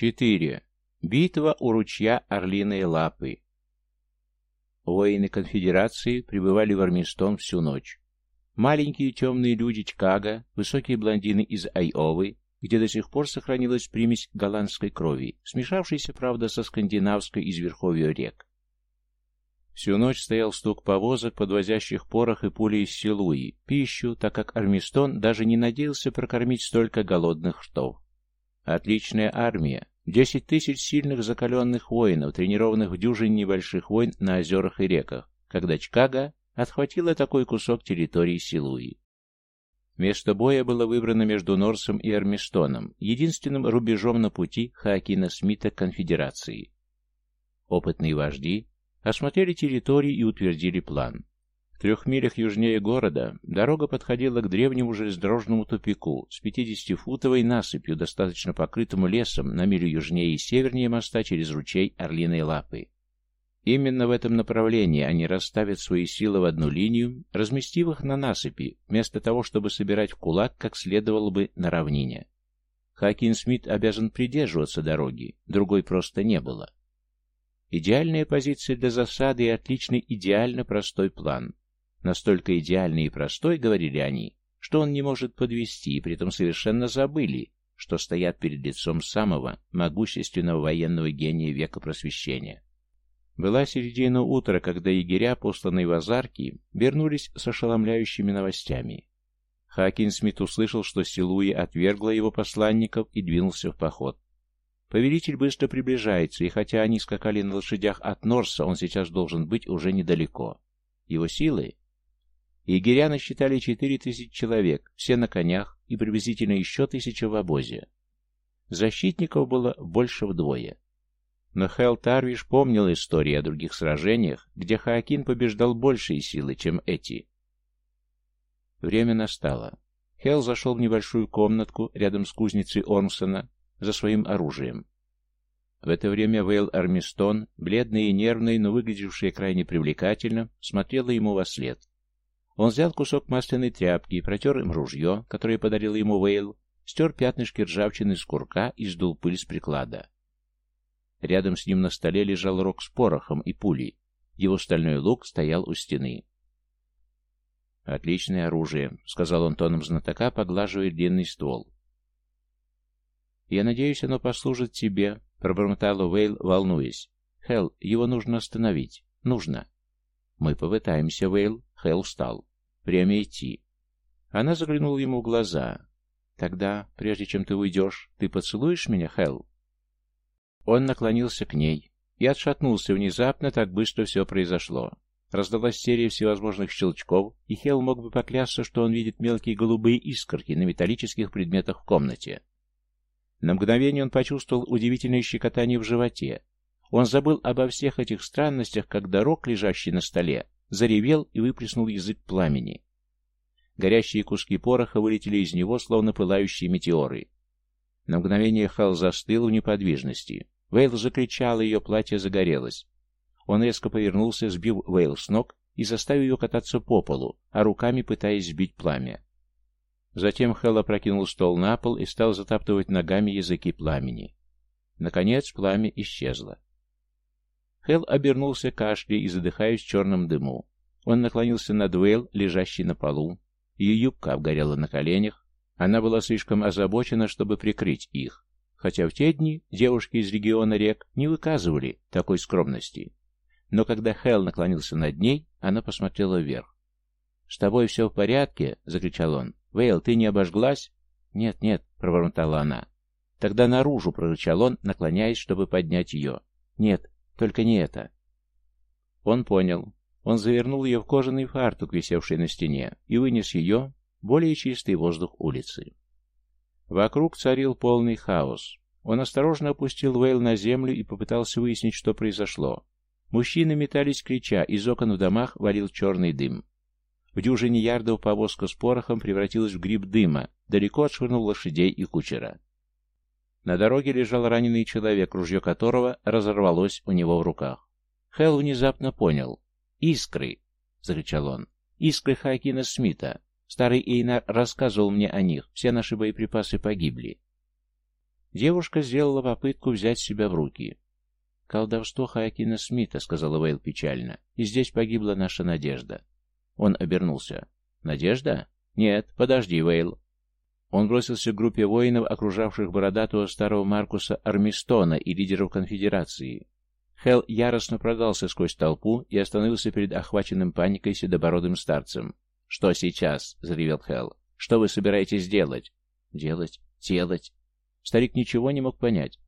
4. Битва у ручья Орлиной Лапы. Воины конфедерации пребывали в Армистон всю ночь. Маленькие темные люди Чикаго, высокие блондины из Айовы, где до сих пор сохранилась примесь голландской крови, смешавшейся, правда, со скандинавской из верховья рек. Всю ночь стоял стук повозок, подвозящих порох и пули из Силуи, пищу, так как Армистон даже не надеялся прокормить столько голодных ртов. Отличная армия, десять тысяч сильных закаленных воинов, тренированных в дюжине небольших войн на озерах и реках, когда Чикаго отхватила такой кусок территории Силуи. Место боя было выбрано между Норсом и Армистоном, единственным рубежом на пути Хаакина Смита к конфедерации. Опытные вожди осмотрели территории и утвердили план. В трех милях южнее города дорога подходила к древнему железнодорожному тупику с 50-футовой насыпью, достаточно покрытому лесом на милю южнее и севернее моста через ручей Орлиной Лапы. Именно в этом направлении они расставят свои силы в одну линию, разместив их на насыпи, вместо того, чтобы собирать в кулак, как следовало бы на равнине. Хакин Смит обязан придерживаться дороги, другой просто не было. Идеальная позиция для засады и отличный идеально простой план. Настолько идеальный и простой, говорили они, что он не может подвести, и при этом совершенно забыли, что стоят перед лицом самого могущественного военного гения века просвещения. Была середина утра, когда егеря, посланные в Азарки, вернулись с ошеломляющими новостями. Хакин Смит услышал, что Силуи отвергла его посланников и двинулся в поход. Повелитель быстро приближается, и хотя они скакали на лошадях от Норса, он сейчас должен быть уже недалеко. Его силы? Егеря насчитали четыре тысячи человек, все на конях, и приблизительно еще тысяча в обозе. Защитников было больше вдвое. Но Хел Тарвиш помнил истории о других сражениях, где Хаакин побеждал большие силы, чем эти. Время настало. Хел зашел в небольшую комнатку рядом с кузницей Ормсона, за своим оружием. В это время Вейл Армистон, бледный и нервный, но выглядевший крайне привлекательно, смотрела ему во след. Он взял кусок масляной тряпки и протер им ружье, которое подарил ему Вейл, стер пятнышки ржавчины с курка и сдул пыль с приклада. Рядом с ним на столе лежал рог с порохом и пулей. Его стальной лук стоял у стены. «Отличное оружие», — сказал он тоном знатока, поглаживая длинный ствол. «Я надеюсь, оно послужит тебе», — пробормотала Вейл, волнуясь. «Хелл, его нужно остановить. Нужно». «Мы попытаемся, Вейл». Хелл встал. «Время идти». Она заглянула ему в глаза. «Тогда, прежде чем ты уйдешь, ты поцелуешь меня, Хелл?» Он наклонился к ней и отшатнулся внезапно, так быстро все произошло. Раздалась серия всевозможных щелчков, и Хелл мог бы поклясться, что он видит мелкие голубые искорки на металлических предметах в комнате. На мгновение он почувствовал удивительное щекотание в животе. Он забыл обо всех этих странностях, когда рог, лежащий на столе, заревел и выплеснул язык пламени. Горящие куски пороха вылетели из него, словно пылающие метеоры. На мгновение Хал застыл в неподвижности. Вейл закричал, и ее платье загорелось. Он резко повернулся, сбив Вейл с ног и заставил ее кататься по полу, а руками пытаясь сбить пламя. Затем Хелл опрокинул стол на пол и стал затаптывать ногами языки пламени. Наконец пламя исчезло. Хелл обернулся кашлей и задыхаясь в черном дыму. Он наклонился над Вейл, лежащий на полу. Ее юбка обгорела на коленях. Она была слишком озабочена, чтобы прикрыть их. Хотя в те дни девушки из региона рек не выказывали такой скромности. Но когда Хелл наклонился над ней, она посмотрела вверх. «С тобой все в порядке?» — закричал он. «Вейл, ты не обожглась?» «Нет, нет», — пробормотала она. «Тогда наружу», — прорычал он, наклоняясь, чтобы поднять ее. «Нет, только не это». Он понял. Он завернул ее в кожаный фартук, висевший на стене, и вынес ее более чистый воздух улицы. Вокруг царил полный хаос. Он осторожно опустил Вейл на землю и попытался выяснить, что произошло. Мужчины метались, крича, из окон в домах валил черный дым. В дюжине ярдов повозка с порохом превратилась в гриб дыма, далеко отшвырнул лошадей и кучера. На дороге лежал раненый человек, ружье которого разорвалось у него в руках. Хелл внезапно понял. «Искры!» — закричал он. «Искры Хакина Смита! Старый Эйнар рассказывал мне о них. Все наши боеприпасы погибли». Девушка сделала попытку взять себя в руки. «Колдовство Хаакина Смита», — сказала Вейл печально, — «и здесь погибла наша надежда». Он обернулся. «Надежда? Нет, подожди, Вейл». Он бросился к группе воинов, окружавших бородатого старого Маркуса Армистона и лидеров конфедерации. Хелл яростно продался сквозь толпу и остановился перед охваченным паникой седобородым старцем. «Что сейчас?» — заревел Хелл. «Что вы собираетесь делать?» «Делать? Делать?» Старик ничего не мог понять.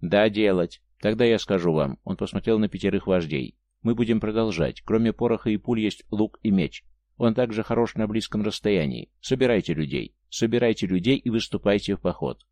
«Да, делать. Тогда я скажу вам». Он посмотрел на пятерых вождей. «Мы будем продолжать. Кроме пороха и пуль есть лук и меч. Он также хорош на близком расстоянии. Собирайте людей. Собирайте людей и выступайте в поход».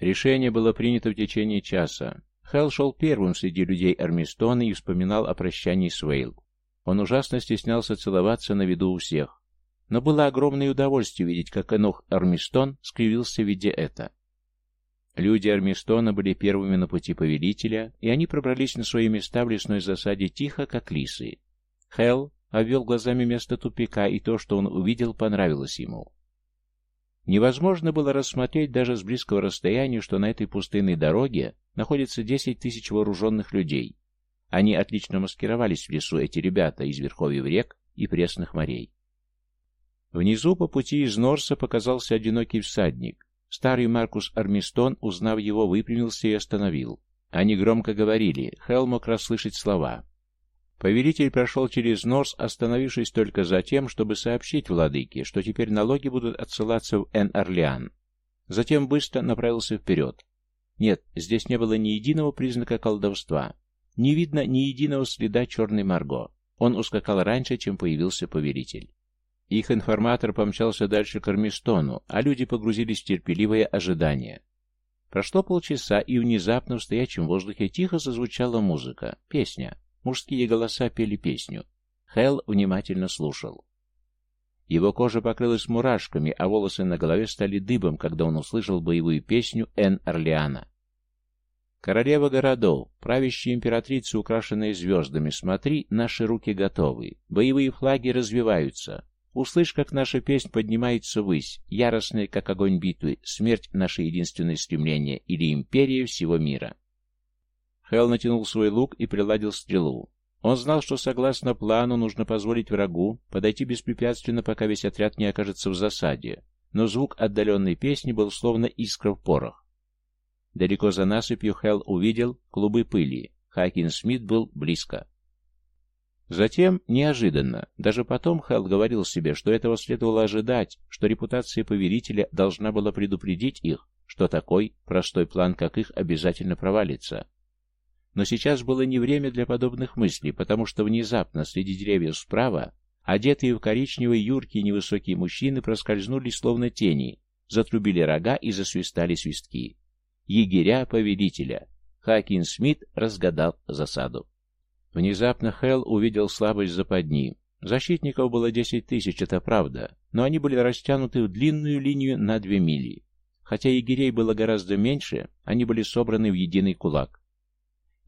Решение было принято в течение часа. Хелл шел первым среди людей Армистона и вспоминал о прощании с Вейл. Он ужасно стеснялся целоваться на виду у всех. Но было огромное удовольствие видеть, как Энох Армистон скривился, видя это. Люди Армистона были первыми на пути повелителя, и они пробрались на свои места в лесной засаде тихо, как лисы. Хелл обвел глазами место тупика, и то, что он увидел, понравилось ему. Невозможно было рассмотреть даже с близкого расстояния, что на этой пустынной дороге находится десять тысяч вооруженных людей. Они отлично маскировались в лесу, эти ребята, из верховьев рек и пресных морей. Внизу по пути из Норса показался одинокий всадник. Старый Маркус Армистон, узнав его, выпрямился и остановил. Они громко говорили, Хелл мог расслышать слова. Повелитель прошел через Норс, остановившись только за тем, чтобы сообщить владыке, что теперь налоги будут отсылаться в Эн-Орлеан. Затем быстро направился вперед. Нет, здесь не было ни единого признака колдовства. Не видно ни единого следа черной Марго. Он ускакал раньше, чем появился повелитель. Их информатор помчался дальше к Армистону, а люди погрузились в терпеливое ожидание. Прошло полчаса, и внезапно в стоячем воздухе тихо зазвучала музыка, песня. Мужские голоса пели песню. Хелл внимательно слушал. Его кожа покрылась мурашками, а волосы на голове стали дыбом, когда он услышал боевую песню Эн Орлеана. «Королева городов, правящая императрица, украшенная звездами, смотри, наши руки готовы, боевые флаги развиваются, Услышь, как наша песня поднимается ввысь, яростная, как огонь битвы, смерть — наше единственное стремление или империя всего мира. Хелл натянул свой лук и приладил стрелу. Он знал, что согласно плану нужно позволить врагу подойти беспрепятственно, пока весь отряд не окажется в засаде, но звук отдаленной песни был словно искра в порох. Далеко за насыпью Хелл увидел клубы пыли. Хакин Смит был близко. Затем, неожиданно, даже потом Хелл говорил себе, что этого следовало ожидать, что репутация повелителя должна была предупредить их, что такой простой план, как их, обязательно провалится. Но сейчас было не время для подобных мыслей, потому что внезапно среди деревьев справа, одетые в коричневые юркие невысокие мужчины проскользнули словно тени, затрубили рога и засвистали свистки. Егеря повелителя. Хакин Смит разгадал засаду. Внезапно Хелл увидел слабость западни. Защитников было десять тысяч, это правда, но они были растянуты в длинную линию на две мили. Хотя егерей было гораздо меньше, они были собраны в единый кулак.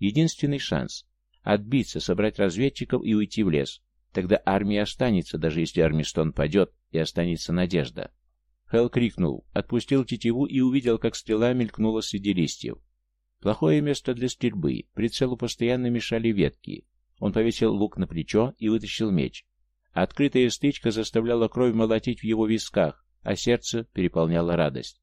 Единственный шанс — отбиться, собрать разведчиков и уйти в лес. Тогда армия останется, даже если Армистон падет, и останется надежда. Хелл крикнул, отпустил тетиву и увидел, как стрела мелькнула среди листьев. Плохое место для стрельбы, прицелу постоянно мешали ветки. Он повесил лук на плечо и вытащил меч. Открытая стычка заставляла кровь молотить в его висках, а сердце переполняло радость.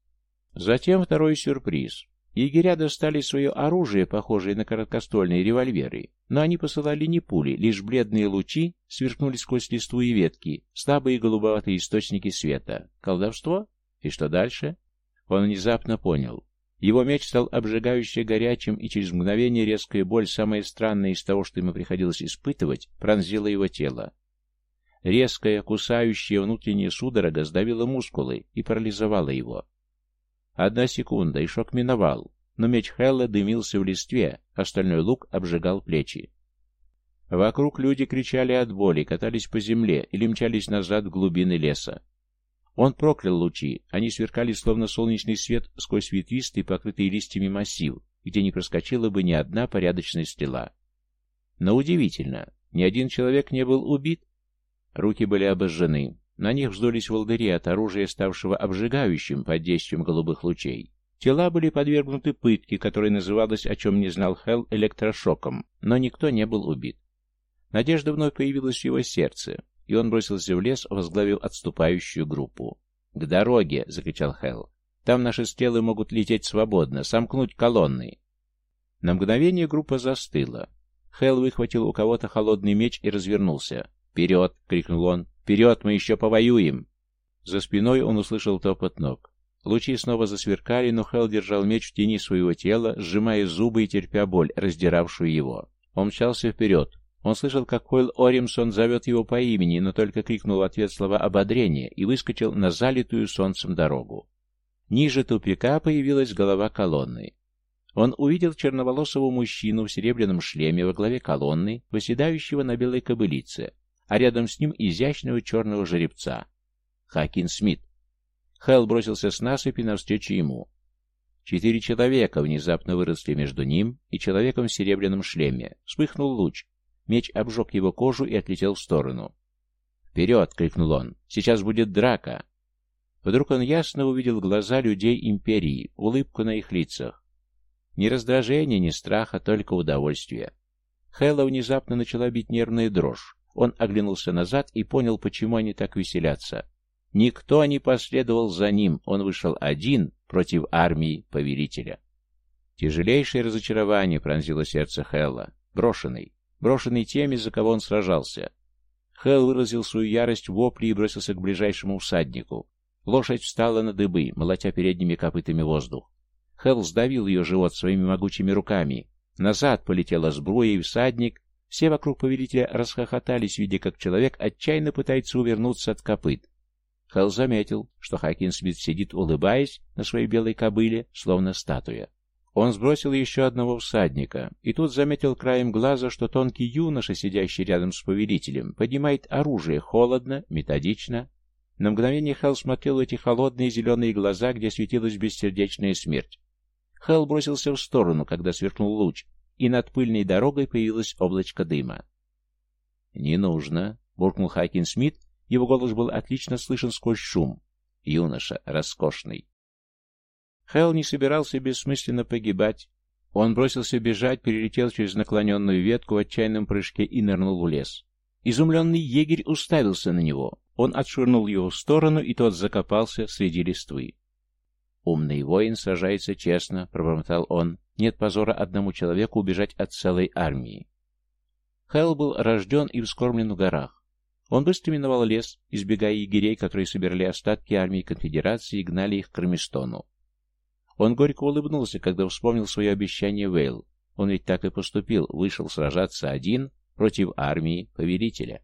Затем второй сюрприз. Егеря достали свое оружие, похожее на короткоствольные револьверы, но они посылали не пули, лишь бледные лучи сверкнули сквозь листву и ветки, слабые голубоватые источники света. Колдовство? И что дальше? Он внезапно понял. Его меч стал обжигающе горячим, и через мгновение резкая боль, самая странная из того, что ему приходилось испытывать, пронзила его тело. Резкая, кусающая внутренняя судорога сдавила мускулы и парализовала его. Одна секунда, и шок миновал, но меч Хелла дымился в листве, остальной лук обжигал плечи. Вокруг люди кричали от боли, катались по земле или мчались назад в глубины леса. Он проклял лучи, они сверкали словно солнечный свет сквозь ветвистый, покрытый листьями массив, где не проскочила бы ни одна порядочная стрела. Но удивительно, ни один человек не был убит. Руки были обожжены, на них вздулись волдыри от оружия, ставшего обжигающим под действием голубых лучей. Тела были подвергнуты пытке, которая называлась, о чем не знал Хелл, электрошоком, но никто не был убит. Надежда вновь появилась в его сердце, и он бросился в лес, возглавив отступающую группу. «К дороге!» — закричал Хелл. «Там наши стрелы могут лететь свободно, сомкнуть колонны!» На мгновение группа застыла. Хелл выхватил у кого-то холодный меч и развернулся. «Вперед!» — крикнул он. «Вперед! Мы еще повоюем!» За спиной он услышал топот ног. Лучи снова засверкали, но Хелл держал меч в тени своего тела, сжимая зубы и терпя боль, раздиравшую его. Он мчался вперед. Он слышал, как Хойл Оримсон зовет его по имени, но только крикнул в ответ слова ободрения и выскочил на залитую солнцем дорогу. Ниже тупика появилась голова колонны. Он увидел черноволосого мужчину в серебряном шлеме во главе колонны, восседающего на белой кобылице, а рядом с ним изящного черного жеребца. Хакин Смит. Хелл бросился с насыпи навстречу ему. Четыре человека внезапно выросли между ним и человеком в серебряном шлеме. Вспыхнул луч. Меч обжег его кожу и отлетел в сторону. «Вперед!» — крикнул он. «Сейчас будет драка!» Вдруг он ясно увидел глаза людей Империи, улыбку на их лицах. Ни раздражения, ни страха, только удовольствие. Хэлла внезапно начала бить нервная дрожь. Он оглянулся назад и понял, почему они так веселятся. Никто не последовал за ним, он вышел один против армии повелителя. Тяжелейшее разочарование пронзило сердце Хэлла, брошенный, брошенный теми, за кого он сражался. Хэл выразил свою ярость в вопле и бросился к ближайшему всаднику. Лошадь встала на дыбы, молотя передними копытами воздух. Хэл сдавил ее живот своими могучими руками. Назад полетела сбруя и всадник. Все вокруг повелителя расхохотались, видя, как человек отчаянно пытается увернуться от копыт. Хелл заметил, что Хакин Смит сидит, улыбаясь на своей белой кобыле, словно статуя. Он сбросил еще одного всадника, и тут заметил краем глаза, что тонкий юноша, сидящий рядом с повелителем, поднимает оружие холодно, методично. На мгновение Хелл смотрел в эти холодные зеленые глаза, где светилась бессердечная смерть. Хелл бросился в сторону, когда сверкнул луч, и над пыльной дорогой появилось облачко дыма. «Не нужно», — буркнул Хакин Смит его голос был отлично слышен сквозь шум. Юноша, роскошный. Хелл не собирался бессмысленно погибать. Он бросился бежать, перелетел через наклоненную ветку в отчаянном прыжке и нырнул в лес. Изумленный егерь уставился на него. Он отшвырнул его в сторону, и тот закопался среди листвы. «Умный воин сражается честно», — пробормотал он. «Нет позора одному человеку убежать от целой армии». Хелл был рожден и вскормлен в горах. Он быстро миновал лес, избегая егерей, которые собирали остатки армии конфедерации и гнали их к Армистону. Он горько улыбнулся, когда вспомнил свое обещание Вейл. Он ведь так и поступил, вышел сражаться один против армии повелителя.